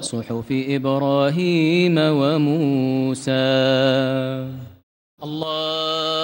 صحف إبراهيم وموسى. الله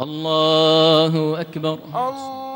الله أكبر. الله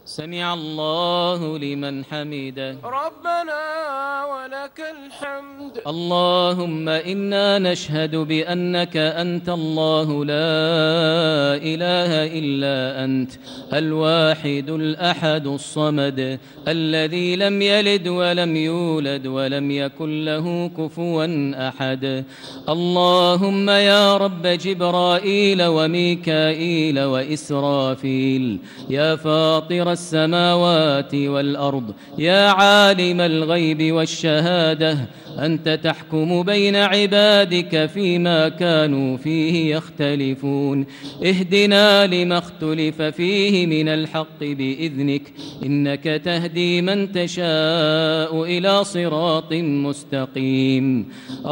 سمع الله لمن حمده. ربنا ولك الحمد. اللهم إنا نشهد بأنك أنت الله لا إله إلا أنت الواحد الأحد الصمد الذي لم يلد ولم يولد ولم يكن له كفوا أحد. اللهم يا رب جبرائيل وميكائيل وإسرافيل يا فاطر السماوات والأرض. يا عالم الغيب والشهادة أنت تحكم بين عبادك فيما كانوا فيه يختلفون. اهدنا لما اختلف فيه من الحق بإذنك إنك تهدي من تشاء إلى صراط مستقيم.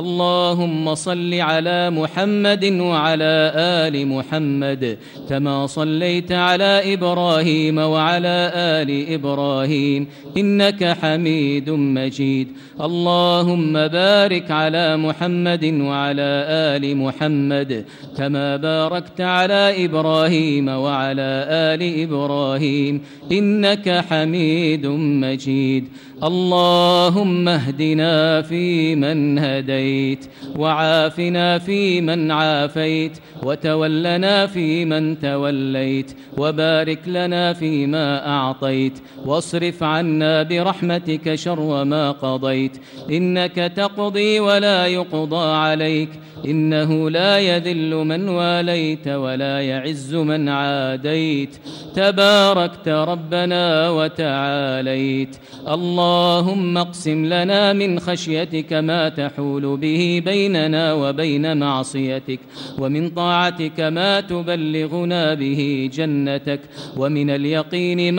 اللهم صل على محمد وعلى آل محمد كما صليت على إبراهيم وعلى آل إبراهيم إنك حميد مجيد. اللهم بارك على محمد وعلى آل محمد كما باركت على إبراهيم وعلى آل إبراهيم إنك حميد مجيد. اللهم اهدنا فيمن هديت وعافنا فيمن عافيت وتولنا فيمن توليت وبارك لنا فيما أعطيت. واصرف عنا برحمتك شر ما قضيت. إنك تقضي ولا يقضى عليك. إنه لا يذل من واليت ولا يعز من عاديت. تباركت ربنا وتعاليت. اللهم اقسم لنا من خشيتك ما تحول به بيننا وبين معصيتك. ومن طاعتك ما تبلغنا به جنتك. ومن اليقين ما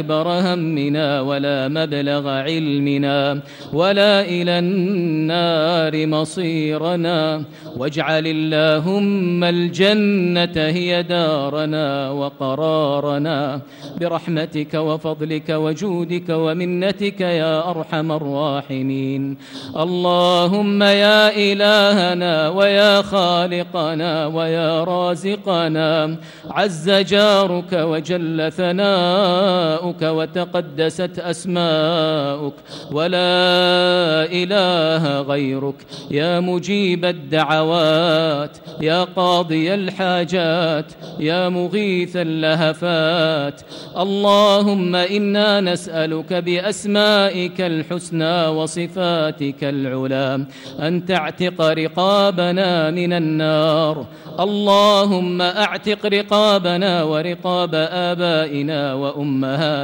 همنا ولا مبلغ علمنا ولا إلى النار مصيرنا واجعل اللهم الجنة هي دارنا وقرارنا برحمتك وفضلك وجودك ومنتك يا أرحم الراحمين اللهم يا إلهنا ويا خالقنا ويا رازقنا عز جارك وجل ثناؤك وتقدست أسماؤك ولا إله غيرك. يا مجيب الدعوات يا قاضي الحاجات يا مغيث اللهفات. اللهم إنا نسألك بأسمائك الحسنى وصفاتك العلى أن تعتق رقابنا من النار. اللهم أعتق رقابنا ورقاب آبائنا وأمهاتنا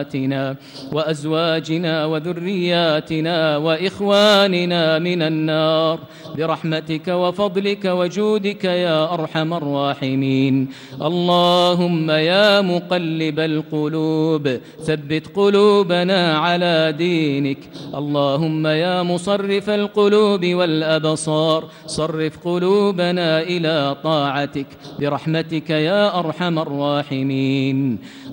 وأزواجنا وذرياتنا وإخواننا من النار. برحمتك وفضلك وجودك يا أرحم الراحمين. اللهم يا مقلب القلوب ثبت قلوبنا على دينك. اللهم يا مصرف القلوب والأبصار صرف قلوبنا إلى طاعتك. برحمتك يا أرحم الراحمين.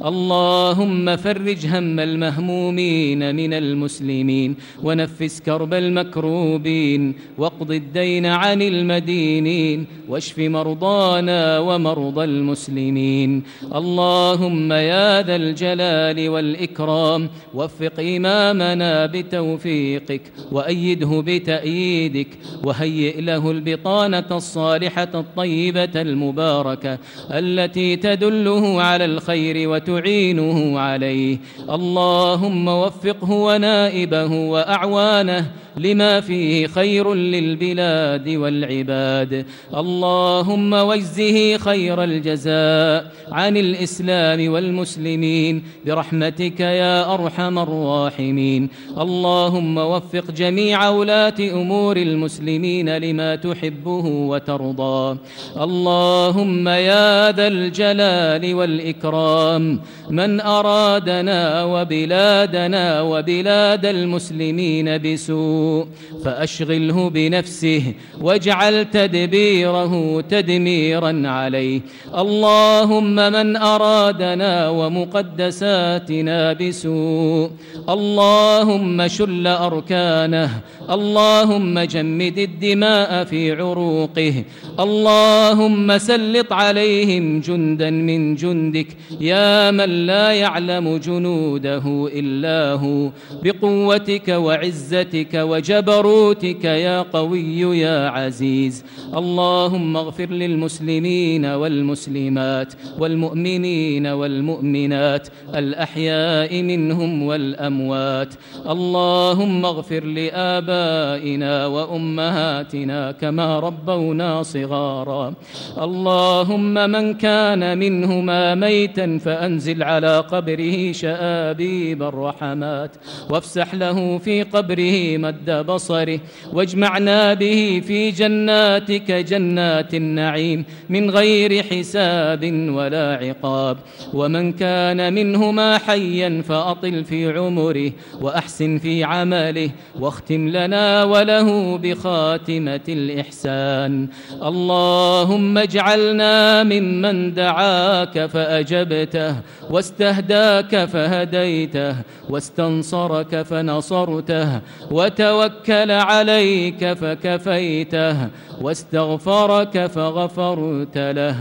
اللهم فرج هم المهمومين من المسلمين ونفس كرب المكروبين واقض الدين عن المدينين واشف مرضانا ومرضى المسلمين اللهم يا ذا الجلال والإكرام وفق إمامنا بتوفيقك وأيده بتأييدك وهيئ له البطانة الصالحة الطيبة المباركة التي تدله على الخير وتعينه عليه اللهم وفقه ونائبه وأعوانه لما فيه خير للبلاد والعباد. اللهم واجزه خير الجزاء عن الإسلام والمسلمين. برحمتك يا أرحم الراحمين. اللهم وفق جميع ولاة أمور المسلمين لما تحبه وترضى. اللهم يا ذا الجلال والإكرام. من أرادنا وبلادنا وبلاد المسلمين بسوء فأشغله بنفسه واجعل تدبيره تدميرا عليه. اللهم من أرادنا ومقدساتنا بسوء اللهم شل أركانه اللهم جمد الدماء في عروقه اللهم سلط عليهم جندا من جندك. يا من لا يعلم جنوده إلا هو. بقوتك وعزتك وجبروتك يا قوي يا عزيز. اللهم اغفر للمسلمين والمسلمات والمؤمنين والمؤمنات الأحياء منهم والأموات. اللهم اغفر لآبائنا وأمهاتنا كما ربونا صغارا. اللهم من كان منهما ميتا فأنزل على قبره شآبيب الرحمات وافسح له في قبره مد بصره واجمعنا به في جناتك جنات النعيم من غير حساب ولا عقاب. ومن كان منهما حيا فأطل في عمره وأحسن في عمله واختم لنا وله بخاتمة الإحسان. اللهم اجعلنا ممن دعاك فأجبته واستهداك فهديته واستنصرك فنصرته وتوكل عليك فكفيته واستغفرك فغفرت له.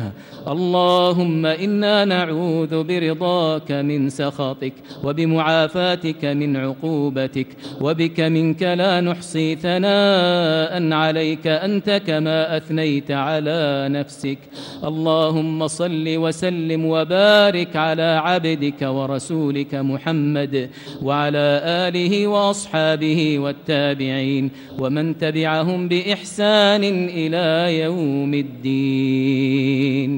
اللهم إنا نعوذ برضاك من سخطك وبمعافاتك من عقوبتك وبك منك لا نحصي ثناء عليك أنت كما أثنيت على نفسك. اللهم صل وسلم وبارك على عبدك ورسولك محمد وعلى آله وأصحابه والتابعين ومن تبعهم بإحسان إلى يوم الدين.